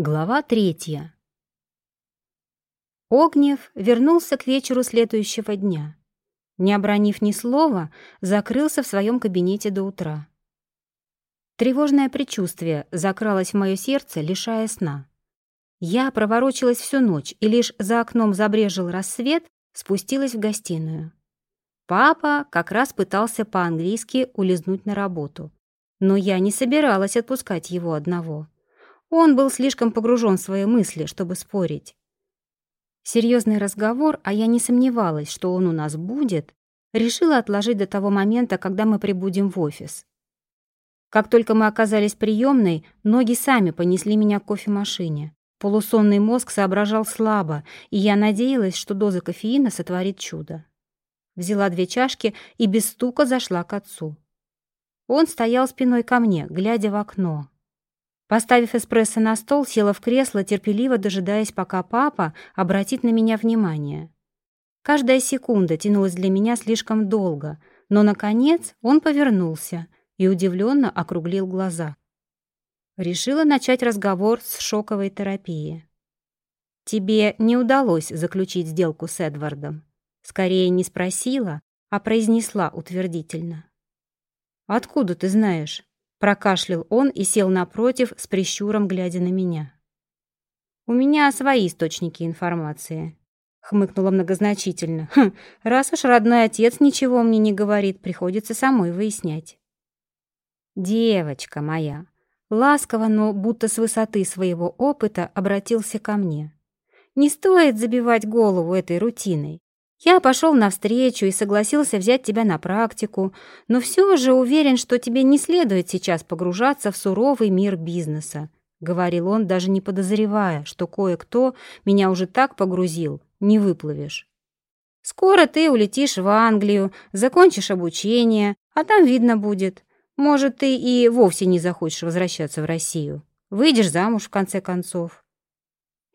Глава третья. Огнев вернулся к вечеру следующего дня. Не обронив ни слова, закрылся в своем кабинете до утра. Тревожное предчувствие закралось в мое сердце, лишая сна. Я проворочилась всю ночь и лишь за окном забрежил рассвет, спустилась в гостиную. Папа как раз пытался по-английски улизнуть на работу, но я не собиралась отпускать его одного. Он был слишком погружен в свои мысли, чтобы спорить. Серьезный разговор, а я не сомневалась, что он у нас будет, решила отложить до того момента, когда мы прибудем в офис. Как только мы оказались приемной, ноги сами понесли меня к кофемашине. Полусонный мозг соображал слабо, и я надеялась, что доза кофеина сотворит чудо. Взяла две чашки и без стука зашла к отцу. Он стоял спиной ко мне, глядя в окно. Поставив эспрессо на стол, села в кресло, терпеливо дожидаясь, пока папа обратит на меня внимание. Каждая секунда тянулась для меня слишком долго, но, наконец, он повернулся и удивленно округлил глаза. Решила начать разговор с шоковой терапии. «Тебе не удалось заключить сделку с Эдвардом?» Скорее не спросила, а произнесла утвердительно. «Откуда ты знаешь?» Прокашлял он и сел напротив, с прищуром глядя на меня. «У меня свои источники информации», — хмыкнула многозначительно. «Хм, раз уж родной отец ничего мне не говорит, приходится самой выяснять». «Девочка моя», ласково, но будто с высоты своего опыта обратился ко мне. «Не стоит забивать голову этой рутиной. Я пошел навстречу и согласился взять тебя на практику, но все же уверен, что тебе не следует сейчас погружаться в суровый мир бизнеса», — говорил он, даже не подозревая, что кое-кто меня уже так погрузил, не выплывешь. «Скоро ты улетишь в Англию, закончишь обучение, а там видно будет. Может, ты и вовсе не захочешь возвращаться в Россию. Выйдешь замуж, в конце концов».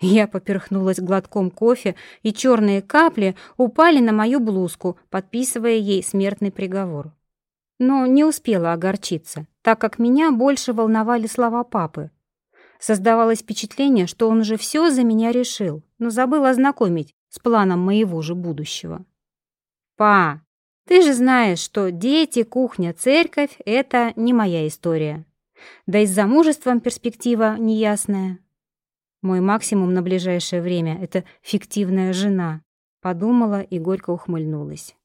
Я поперхнулась глотком кофе, и черные капли упали на мою блузку, подписывая ей смертный приговор. Но не успела огорчиться, так как меня больше волновали слова папы. Создавалось впечатление, что он уже все за меня решил, но забыл ознакомить с планом моего же будущего. «Па, ты же знаешь, что дети, кухня, церковь — это не моя история. Да и с замужеством перспектива неясная. Мой максимум на ближайшее время — это фиктивная жена», — подумала и горько ухмыльнулась.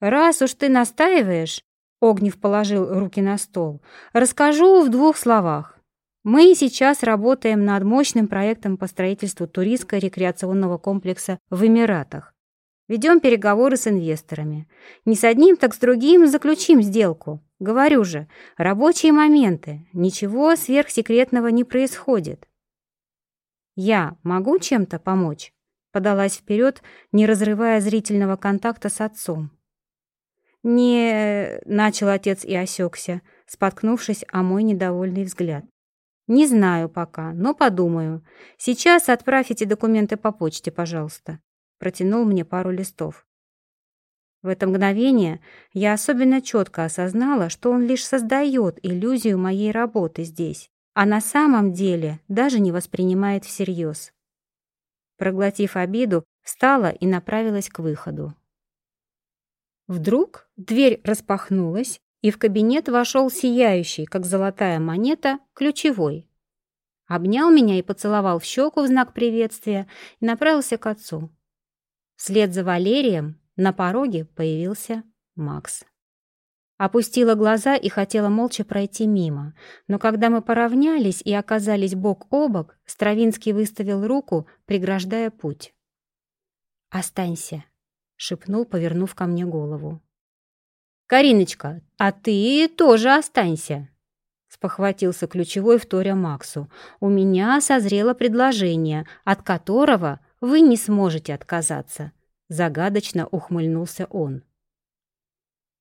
«Раз уж ты настаиваешь», — Огнев положил руки на стол, — «расскажу в двух словах. Мы сейчас работаем над мощным проектом по строительству туристско-рекреационного комплекса в Эмиратах. Ведем переговоры с инвесторами. Не с одним, так с другим заключим сделку. Говорю же, рабочие моменты. Ничего сверхсекретного не происходит. «Я могу чем-то помочь?» Подалась вперед, не разрывая зрительного контакта с отцом. «Не...» — начал отец и осекся, споткнувшись о мой недовольный взгляд. «Не знаю пока, но подумаю. Сейчас отправь документы по почте, пожалуйста». Протянул мне пару листов. В это мгновение я особенно четко осознала, что он лишь создает иллюзию моей работы здесь а на самом деле даже не воспринимает всерьез. Проглотив обиду, встала и направилась к выходу. Вдруг дверь распахнулась, и в кабинет вошел сияющий, как золотая монета, ключевой. Обнял меня и поцеловал в щеку в знак приветствия и направился к отцу. Вслед за Валерием на пороге появился Макс. Опустила глаза и хотела молча пройти мимо, но когда мы поравнялись и оказались бок о бок, Стравинский выставил руку, преграждая путь. «Останься», — шепнул, повернув ко мне голову. «Кариночка, а ты тоже останься», — спохватился ключевой вторя Максу. «У меня созрело предложение, от которого вы не сможете отказаться», — загадочно ухмыльнулся он.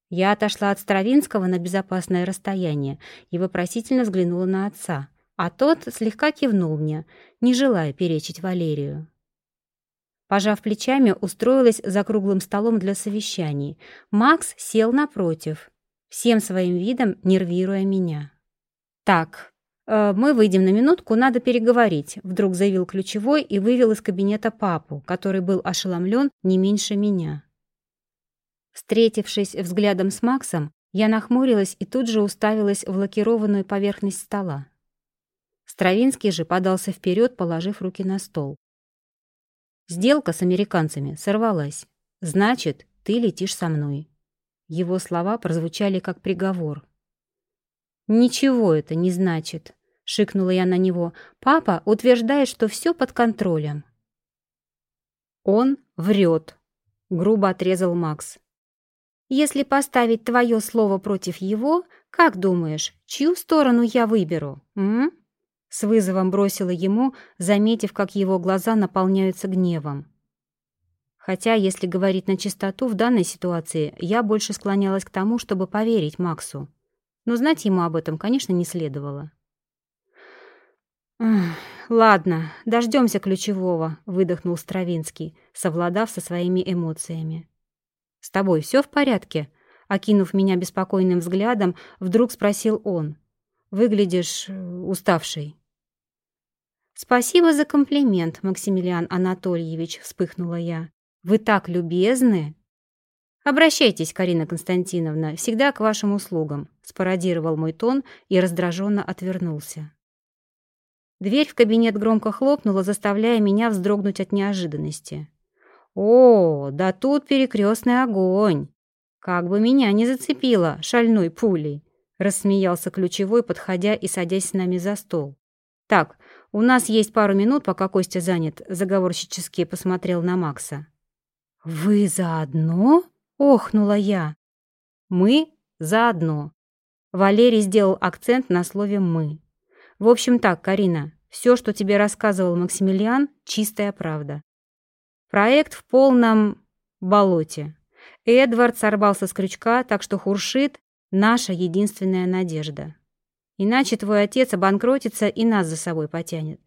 Я отошла от Стравинского на безопасное расстояние и вопросительно взглянула на отца, а тот слегка кивнул мне, не желая перечить Валерию. Пожав плечами, устроилась за круглым столом для совещаний. Макс сел напротив, всем своим видом нервируя меня. «Так, «Э, «Мы выйдем на минутку, надо переговорить», — вдруг заявил ключевой и вывел из кабинета папу, который был ошеломлен не меньше меня. Встретившись взглядом с Максом, я нахмурилась и тут же уставилась в лакированную поверхность стола. Стравинский же подался вперед, положив руки на стол. Сделка с американцами сорвалась. Значит, ты летишь со мной. Его слова прозвучали как приговор. «Ничего это не значит», — шикнула я на него. «Папа утверждает, что все под контролем». «Он врет», — грубо отрезал Макс. «Если поставить твое слово против его, как думаешь, чью сторону я выберу, м?» С вызовом бросила ему, заметив, как его глаза наполняются гневом. Хотя, если говорить на чистоту, в данной ситуации я больше склонялась к тому, чтобы поверить Максу. Но знать ему об этом, конечно, не следовало. «Ладно, дождемся ключевого», — выдохнул Стравинский, совладав со своими эмоциями. «С тобой все в порядке?» Окинув меня беспокойным взглядом, вдруг спросил он. «Выглядишь э, уставший». «Спасибо за комплимент, Максимилиан Анатольевич», — вспыхнула я. «Вы так любезны!» «Обращайтесь, Карина Константиновна, всегда к вашим услугам», — спародировал мой тон и раздраженно отвернулся. Дверь в кабинет громко хлопнула, заставляя меня вздрогнуть от неожиданности. «О, да тут перекрестный огонь! Как бы меня не зацепило шальной пулей!» — рассмеялся ключевой, подходя и садясь с нами за стол. «Так, у нас есть пару минут, пока Костя занят», — заговорщически посмотрел на Макса. «Вы заодно?» — охнула я. «Мы заодно». Валерий сделал акцент на слове «мы». «В общем так, Карина, все, что тебе рассказывал Максимилиан, чистая правда. Проект в полном болоте. Эдвард сорвался с крючка, так что Хуршит — наша единственная надежда. Иначе твой отец обанкротится и нас за собой потянет.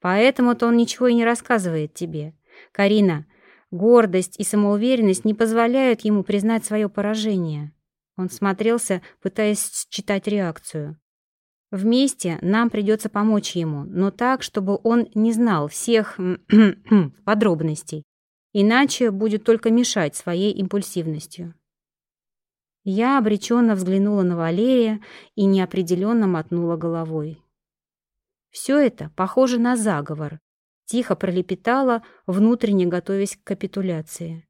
Поэтому-то он ничего и не рассказывает тебе. Карина, гордость и самоуверенность не позволяют ему признать свое поражение. Он смотрелся, пытаясь читать реакцию. Вместе нам придется помочь ему, но так, чтобы он не знал всех подробностей. Иначе будет только мешать своей импульсивностью. Я обреченно взглянула на Валерия и неопределенно мотнула головой. Все это похоже на заговор. Тихо пролепетала, внутренне готовясь к капитуляции.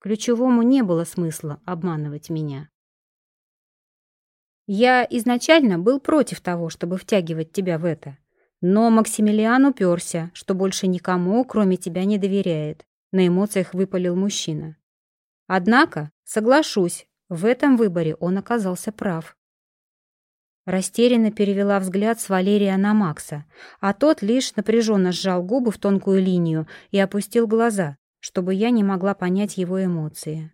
Ключевому не было смысла обманывать меня. Я изначально был против того, чтобы втягивать тебя в это. Но Максимилиан уперся, что больше никому, кроме тебя, не доверяет. На эмоциях выпалил мужчина. Однако, соглашусь, в этом выборе он оказался прав. Растерянно перевела взгляд с Валерия на Макса, а тот лишь напряженно сжал губы в тонкую линию и опустил глаза, чтобы я не могла понять его эмоции.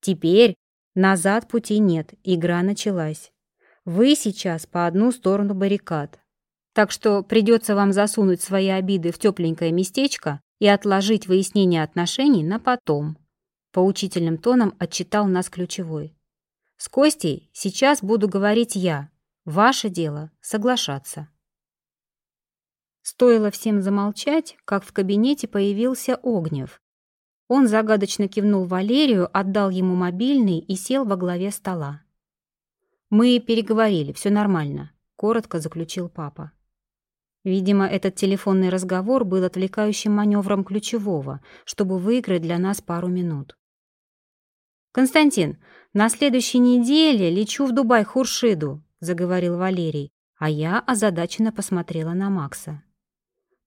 Теперь Назад пути нет, игра началась. Вы сейчас по одну сторону баррикад. Так что придется вам засунуть свои обиды в тепленькое местечко и отложить выяснение отношений на потом. Поучительным тоном отчитал нас ключевой. С Костей сейчас буду говорить я. Ваше дело — соглашаться. Стоило всем замолчать, как в кабинете появился Огнев он загадочно кивнул Валерию, отдал ему мобильный и сел во главе стола. «Мы переговорили, все нормально», — коротко заключил папа. Видимо, этот телефонный разговор был отвлекающим маневром ключевого, чтобы выиграть для нас пару минут. «Константин, на следующей неделе лечу в Дубай Хуршиду», — заговорил Валерий, а я озадаченно посмотрела на Макса.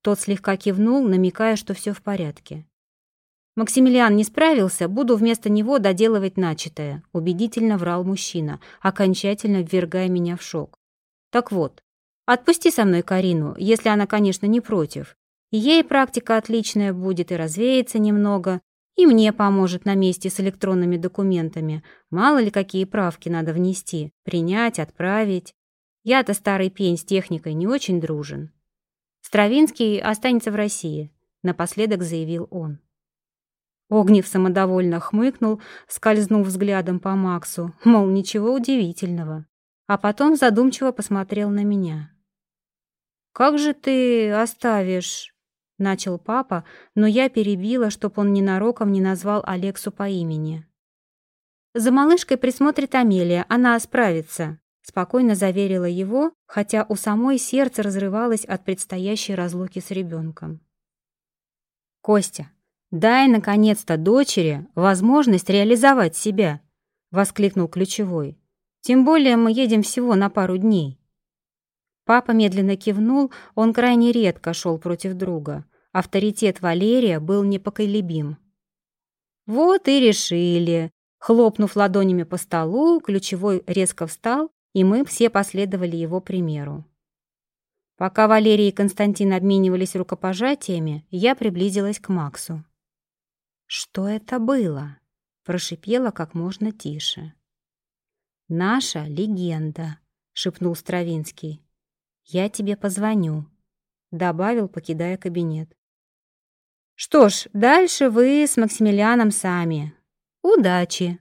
Тот слегка кивнул, намекая, что все в порядке. «Максимилиан не справился, буду вместо него доделывать начатое», — убедительно врал мужчина, окончательно ввергая меня в шок. «Так вот, отпусти со мной Карину, если она, конечно, не против. Ей практика отличная будет и развеется немного, и мне поможет на месте с электронными документами. Мало ли какие правки надо внести, принять, отправить. Я-то старый пень с техникой не очень дружен. Стравинский останется в России», — напоследок заявил он. Огнев самодовольно хмыкнул, скользнув взглядом по Максу, мол, ничего удивительного. А потом задумчиво посмотрел на меня. как же ты оставишь?» — начал папа, но я перебила, чтоб он ненароком не назвал Алексу по имени. «За малышкой присмотрит Амелия, она справится», — спокойно заверила его, хотя у самой сердце разрывалось от предстоящей разлуки с ребенком. «Костя, дай, наконец-то, дочери возможность реализовать себя», — воскликнул ключевой. «Тем более мы едем всего на пару дней». Папа медленно кивнул, он крайне редко шел против друга. Авторитет Валерия был непоколебим. «Вот и решили», Хлопнув ладонями по столу, ключевой резко встал, и мы все последовали его примеру. Пока Валерий и Константин обменивались рукопожатиями, я приблизилась к Максу. «Что это было?» — прошипела как можно тише. «Наша легенда», — шепнул Стравинский. «Я тебе позвоню», — добавил, покидая кабинет. «Что ж, дальше вы с Максимилианом сами. Удачи!»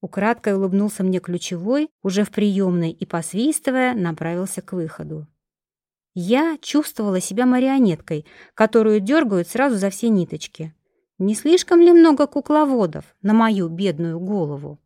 Украдкой улыбнулся мне ключевой, уже в приемной, и, посвистывая, направился к выходу. Я чувствовала себя марионеткой, которую дергают сразу за все ниточки. Не слишком ли много кукловодов на мою бедную голову?